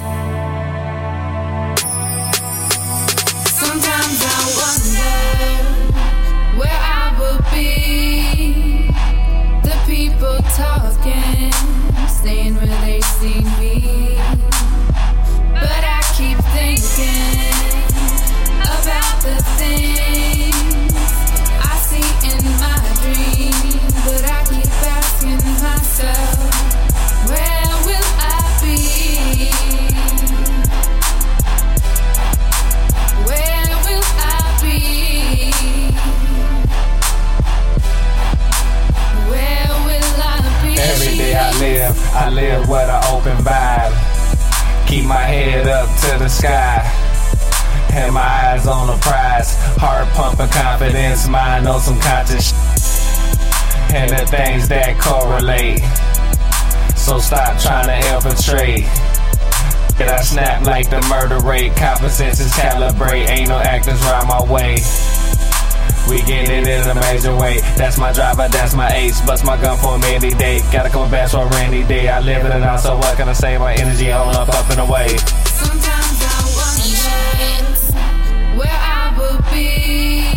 Sometimes I wonder where I live. With an open vibe. Keep my head up to the sky. And my eyes on the prize. Heart pumping confidence, mind on some conscious. sh- And the things that correlate. So stop trying to infiltrate. And I snap like the murder rate. Common sense calibrate. Ain't no actors round my way. In a major way. That's my driver, that's my ace. Bust my gun for a any day. Gotta come back for a rainy day. I live in it now, so what can I say? My energy on up, up and away. Sometimes I wonder where I would be.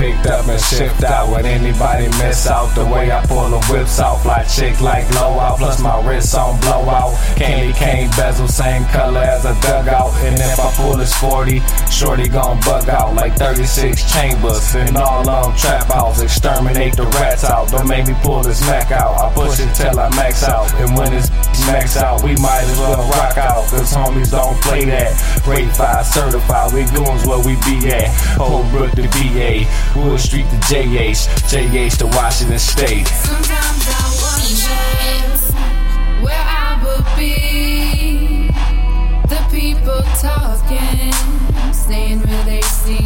Picked up and shift out, would anybody miss out? The way I pull the whips out, fly chick like blowout, plus my wrist on blowout. Candy cane bezel, same color as a dugout. And if I pull this 40, shorty gon' bug out like 36 chambers. And all them trap outs, exterminate the rats out. Don't make me pull this Mac out. I push it till I max out. And when it's max out, we might as well rock out. Cause homies don't play that. Rate 5 certified, we goons where we be at. Holbrook to BA, Wood Street to JH, JH to Washington State. Sometimes I wonder where I would be. The people talking, staying where they see